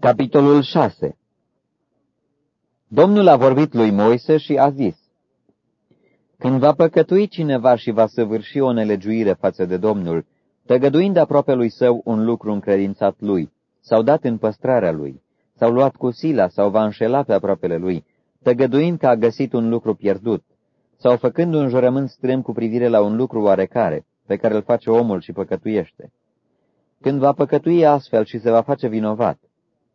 Capitolul 6 Domnul a vorbit lui Moise și a zis, Când va păcătui cineva și va săvârși o nelegiuire față de Domnul, tăgăduind aproape lui său un lucru încredințat lui, sau dat în păstrarea lui, sau luat cu sila, sau va înșela pe aproapele lui, tăgăduind că a găsit un lucru pierdut, sau făcând un jurământ strâm cu privire la un lucru oarecare, pe care îl face omul și păcătuiește. Când va păcătui astfel și se va face vinovat,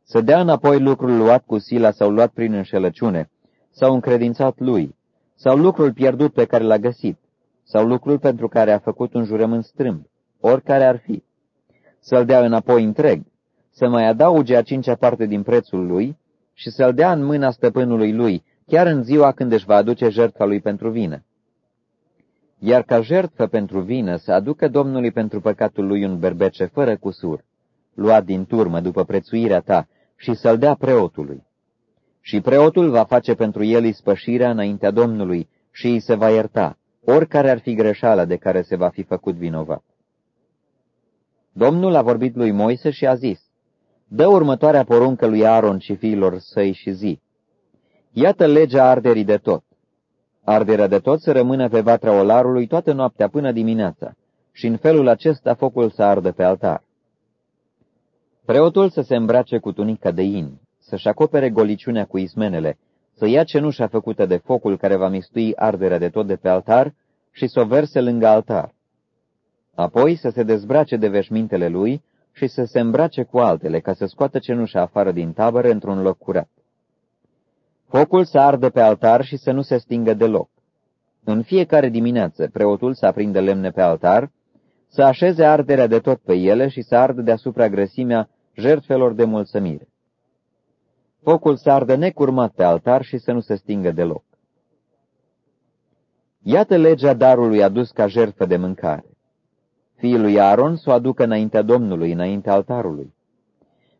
să dea înapoi lucrul luat cu sila sau luat prin înșelăciune, sau încredințat lui, sau lucrul pierdut pe care l-a găsit, sau lucrul pentru care a făcut un jurământ strâmb, oricare ar fi. Să-l dea înapoi întreg, să mai adauge a cincea parte din prețul lui și să-l dea în mâna stăpânului lui, chiar în ziua când își va aduce jertfa lui pentru vină. Iar ca jertfă pentru vină să aducă Domnului pentru păcatul lui un berbece fără cusur, luat din turmă după prețuirea ta, și să-l dea preotului. Și preotul va face pentru el ispășirea înaintea Domnului și îi se va ierta, oricare ar fi greșeala de care se va fi făcut vinovat. Domnul a vorbit lui Moise și a zis, Dă următoarea poruncă lui Aaron și fiilor săi și zi. Iată legea arderii de tot. Arderea de tot să rămână pe vatra olarului toată noaptea până dimineața, și în felul acesta focul să ardă pe altar. Preotul să se îmbrace cu tunica de in, să-și acopere goliciunea cu ismenele, să ia cenușa făcută de focul care va mistui arderea de tot de pe altar și să o verse lângă altar. Apoi să se dezbrace de veșmintele lui și să se îmbrace cu altele, ca să scoată cenușa afară din tabără într-un loc curat. Focul să ardă pe altar și să nu se stingă deloc. În fiecare dimineață, preotul să aprindă lemne pe altar, să așeze arderea de tot pe ele și să ardă deasupra grăsimea jertfelor de mulțămire. Focul să ardă necurmat pe altar și să nu se stingă deloc. Iată legea darului adus ca jertfă de mâncare. Fiul lui Aaron să o aducă înaintea Domnului, înaintea altarului.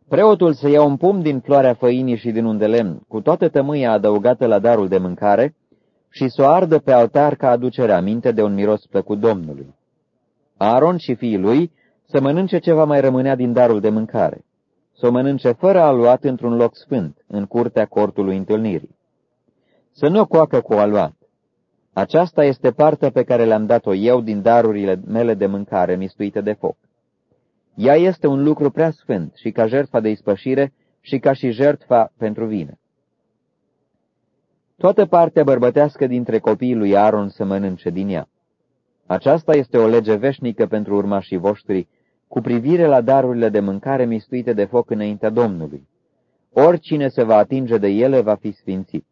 Preotul să ia un pum din floarea făinii și din un de lemn, cu toată tămâia adăugată la darul de mâncare, și să o ardă pe altar ca aducere aminte de un miros plăcut Domnului. Aaron și fiii lui să mănânce ce va mai rămânea din darul de mâncare, să o mănânce fără aluat într-un loc sfânt, în curtea cortului întâlnirii. Să nu o coacă cu aluat. Aceasta este partea pe care le-am dat-o eu din darurile mele de mâncare mistuite de foc. Ea este un lucru prea sfânt și ca jertfa de ispășire și ca și jertfa pentru vină. Toată partea bărbătească dintre copiii lui Aaron să mănânce din ea. Aceasta este o lege veșnică pentru urmașii voștri cu privire la darurile de mâncare mistuite de foc înaintea Domnului. Oricine se va atinge de ele va fi sfințit.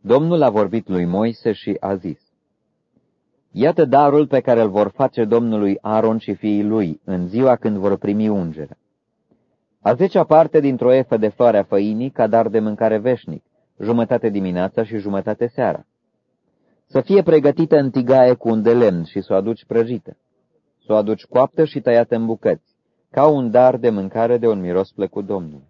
Domnul a vorbit lui Moise și a zis, Iată darul pe care îl vor face Domnului Aaron și fiii lui în ziua când vor primi ungerea. A zecea parte dintr-o efă de floarea făinii ca dar de mâncare veșnic, jumătate dimineața și jumătate seara. Să fie pregătită în tigaie cu un de lemn și să o aduci prăjită. Să o aduci coaptă și tăiată în bucăți, ca un dar de mâncare de un miros plăcut Domnului.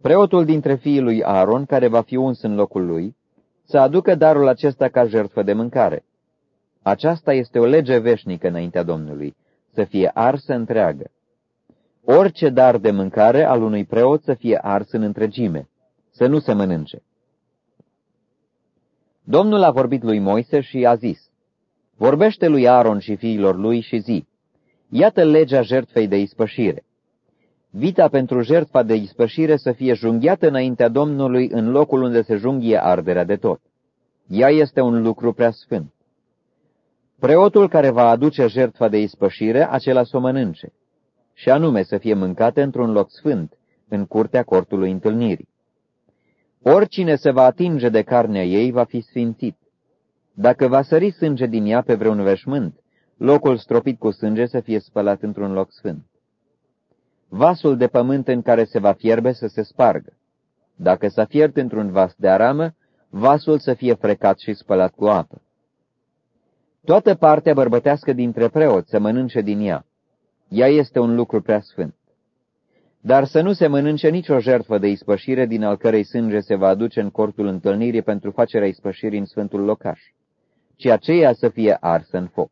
Preotul dintre fiii lui Aaron, care va fi uns în locul lui, să aducă darul acesta ca jertfă de mâncare. Aceasta este o lege veșnică înaintea Domnului, să fie arsă întreagă. Orice dar de mâncare al unui preot să fie ars în întregime, să nu se mănânce. Domnul a vorbit lui Moise și a zis, Vorbește lui Aaron și fiilor lui și zi, Iată legea jertfei de ispășire. Vita pentru jertfa de ispășire să fie junghiată înaintea Domnului în locul unde se junghie arderea de tot. Ea este un lucru prea sfânt. Preotul care va aduce jertfa de ispășire, acela să o mănânce, și anume să fie mâncată într-un loc sfânt, în curtea cortului întâlnirii. Oricine se va atinge de carnea ei va fi sfințit. Dacă va sări sânge din ea pe vreun veșmânt, locul stropit cu sânge să fie spălat într-un loc sfânt. Vasul de pământ în care se va fierbe să se spargă. Dacă s-a fiert într-un vas de aramă, vasul să fie frecat și spălat cu apă. Toată partea bărbătească dintre preoți să mănânce din ea. Ea este un lucru prea sfânt. Dar să nu se mănânce nicio jertfă de ispășire din al cărei sânge se va aduce în cortul întâlnirii pentru facerea ispășirii în sfântul locaș, ci aceea să fie arsă în foc.